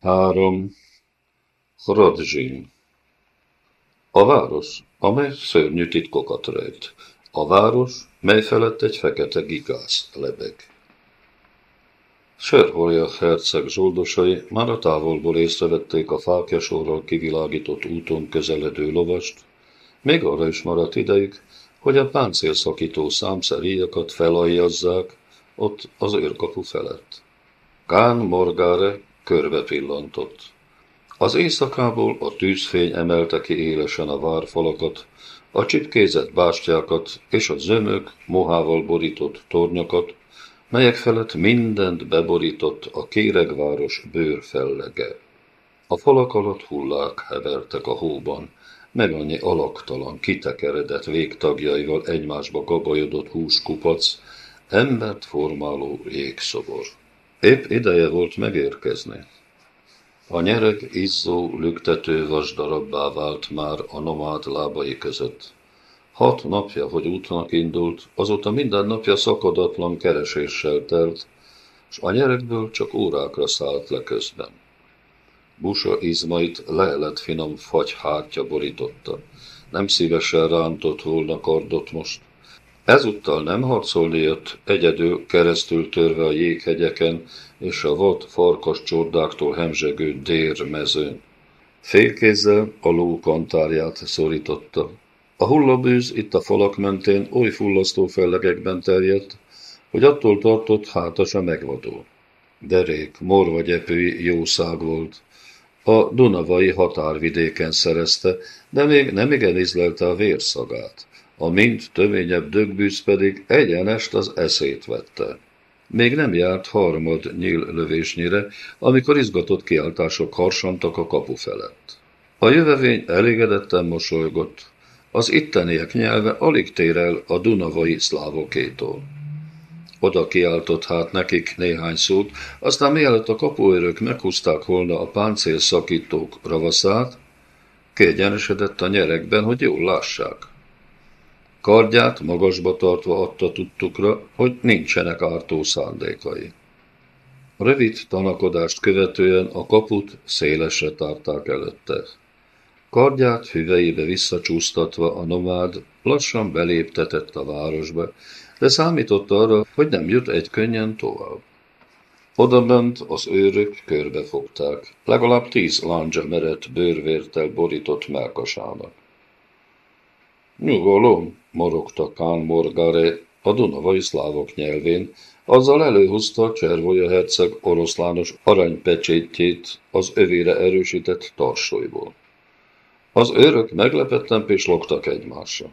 3. Hradzsin A város, amely szörnyű titkokat rejt. A város, mely felett egy fekete gigász lebeg. Serholja herceg zsoldosai már a távolból észrevették a fákjasorral kivilágított úton közeledő lovast, még arra is maradt idejük, hogy a páncélszakító számszeríjakat felajjazzák ott az őrkapu felett. Kán Morgáre körbe pillantott. Az éjszakából a tűzfény emelte ki élesen a várfalakat, a csipkézett bástyákat és a zömök, mohával borított tornyokat, melyek felett mindent beborított a kéregváros bőrfellege. A falak alatt hullák hevertek a hóban, meg annyi alaktalan, kitekeredett végtagjaival egymásba gabajodott húskupac, embert formáló jégszobor. Épp ideje volt megérkezni. A nyereg izzó, lüktető vasdarabbá vált már a nomád lábai között. Hat napja, hogy útnak indult, azóta minden napja szakadatlan kereséssel telt, s a nyerekből csak órákra szállt le közben. Busa izmait lehelet finom fagyhártya borította. Nem szívesen rántott volna kardot most. Ezúttal nem harcolni jött, egyedül keresztül törve a jéghegyeken és a vad farkas csordáktól hemzsegő dérmezőn. Félkézzel a ló kantárját szorította. A hullabűz itt a falak mentén oly fullasztó fellegekben terjedt, hogy attól tartott hátasa megvadul. Derék, morvagyepői jószág volt. A Dunavai határvidéken szerezte, de még nem igen ízlelte a vérszagát. A mind tövényebb dögbűz pedig egyenest az eszét vette. Még nem járt harmad nyíl lövésnyire, amikor izgatott kiáltások harsantak a kapu felett. A jövevény elégedetten mosolygott. Az itteniek nyelve alig tér el a dunavai szlávokétól. Oda kiáltott hát nekik néhány szót, aztán mielőtt a kapuőrök meghúzták volna a páncélszakítók ravaszát, kiegyenesedett a nyerekben, hogy jól lássák. Kardját magasba tartva adta tudtukra, hogy nincsenek ártó szándékai. Rövid tanakodást követően a kaput szélesre tárták előtte. Kardját hüveibe visszacsúsztatva a nomád lassan beléptetett a városba, de számított arra, hogy nem jut egy könnyen tovább. Odabent az őrök körbefogták, legalább tíz lándzsa merett bőrvértel borított melkasának. Nyugalom, morogta Kán Morgare a dunavai szlávok nyelvén, azzal előhúzta a Cservolya herceg oroszlános aranypecsétjét az övére erősített tarsolyból. Az őrök meglepetten pislogtak egymásra.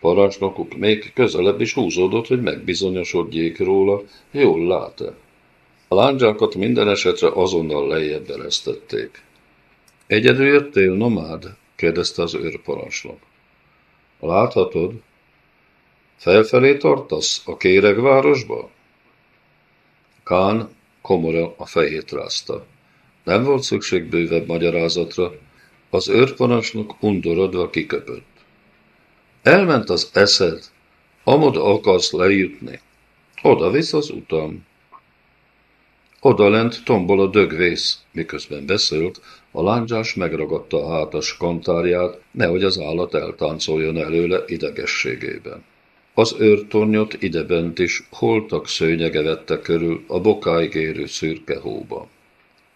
Parancsnokuk még közelebb is húzódott, hogy megbizonyosodjék róla, jól lát-e. A lándzsákat minden esetre azonnal lejjebb eresztették. Egyedül jöttél, nomád? kérdezte az őrparancsnok. Láthatod? Felfelé tartasz a kéregvárosba? Kán komora a fejét rázta. Nem volt szükség bővebb magyarázatra, az őrparancsnok undorodva kiköpött. Elment az eszed, amoda akarsz lejutni. Oda visz az utam. Odalent tombol a dögvész, miközben beszélt, a lándzsás megragadta a hátas kantárját, nehogy az állat eltáncoljon előle idegességében. Az őrtornyot idebent is holtak szőnyege vette körül a bokáig érő szürke hóba.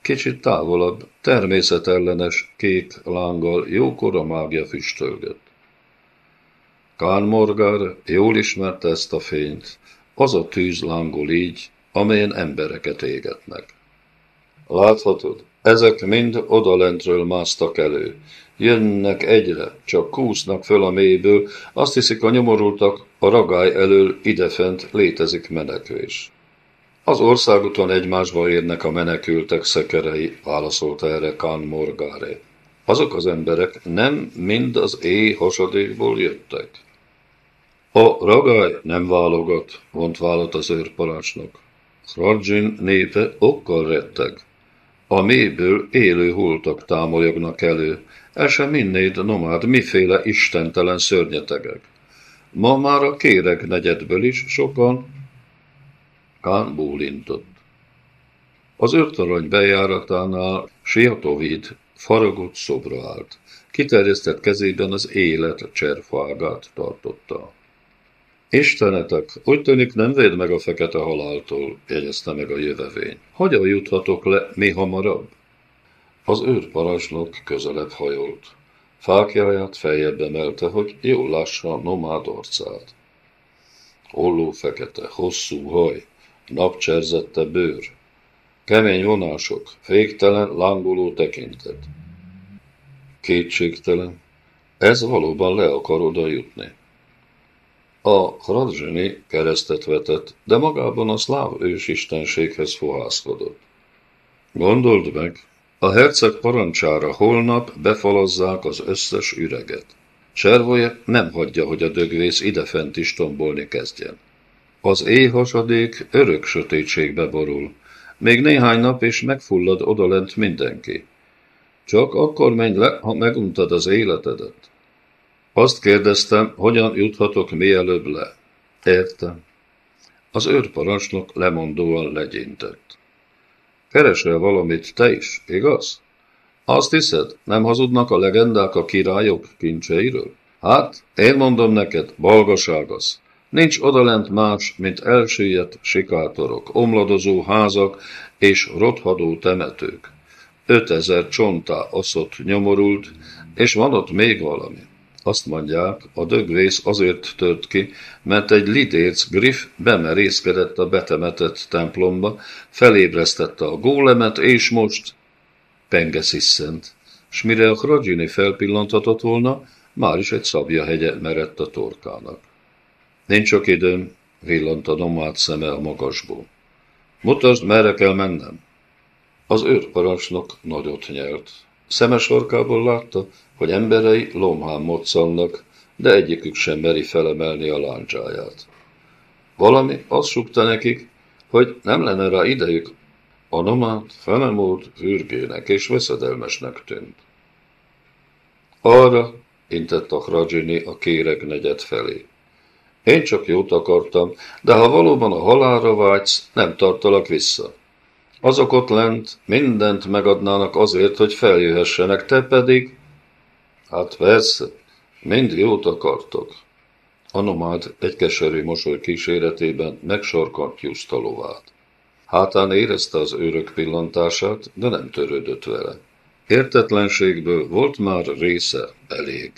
Kicsit távolabb, természetellenes, kék lánggal jókora mágja füstölgött. Kán Morgar jól ismerte ezt a fényt, az a tűz lángol így, amelyen embereket égetnek. Láthatod, ezek mind odalentről másztak elő. Jönnek egyre, csak kúsznak föl a mélyből, azt hiszik a nyomorultak, a ragály elől idefent létezik menekvés. Az országúton egymásba érnek a menekültek szekerei, válaszolta erre Kán Morgáre. Azok az emberek nem mind az éj hasadékból jöttek. A ragály nem válogat, vont vállat az őrparancsnok. Hradzsin népe okkal retteg. A mélyből élő hultak támolyognak elő, el sem minnéd nomád miféle istentelen szörnyetegek. Ma már a kéreg negyedből is sokan Kán bólintott. Az őrtorony bejáratánál Siatovid faragott szobra állt. Kiterjesztett kezében az élet cserfágát tartotta. Istenetek, úgy tűnik nem véd meg a fekete haláltól, jegyezte meg a jövevény. Hogyan juthatok le mi hamarabb? Az őrparancsnok közelebb hajolt. Fákjáját feljebb emelte, hogy jól lássa a nomád arcát. Holló fekete, hosszú haj, napcserzette bőr, kemény vonások, féktelen, lángoló tekintet. Kétségtelen, ez valóban le akar oda jutni. A Hradzsini keresztet vetett, de magában a szláv ősistenséghez fohászkodott. Gondold meg, a herceg parancsára holnap befalazzák az összes üreget. Servoje nem hagyja, hogy a dögvész idefent is tombolni kezdjen. Az éjhasadék örök sötétségbe borul. Még néhány nap és megfullad odalent mindenki. Csak akkor menj le, ha meguntad az életedet. Azt kérdeztem, hogyan juthatok mielőbb le. Értem. Az őrparancsnok lemondóan legyintett. Keresel valamit te is, igaz? Azt hiszed, nem hazudnak a legendák a királyok kincseiről? Hát, én mondom neked, balgaságasz. Nincs odalent más, mint elsüllyedt sikátorok, omladozó házak és rothadó temetők. Ötezer csontá oszott nyomorult, és van ott még valami. Azt mondják, a dögvész azért tört ki, mert egy lidérc griff bemerészkedett a betemetett templomba, felébresztette a gólemet, és most penge s mire a Kradzsini felpillanthatott volna, már is egy szabja hegye merett a torkának. Nincs csak időm, villant a nomád szeme a magasból. Mutasd, merre kell mennem. Az őrparancsnok nagyot nyert. Szemes látta, hogy emberei lomhán moccannak, de egyikük sem meri felemelni a láncsáját. Valami azt sukta nekik, hogy nem lenne rá idejük. A nomád felemód fürgének és veszedelmesnek tűnt. Arra intett a Hradzsini a kéreg negyed felé. Én csak jót akartam, de ha valóban a halálra vágysz, nem tartalak vissza. Azok ott lent mindent megadnának azért, hogy feljöhessenek, te pedig... Hát persze, mind jót akartok. A nomád egy keserű mosoly kíséretében megsorkant Justa lovát. Hátán érezte az őrök pillantását, de nem törődött vele. Értetlenségből volt már része elég.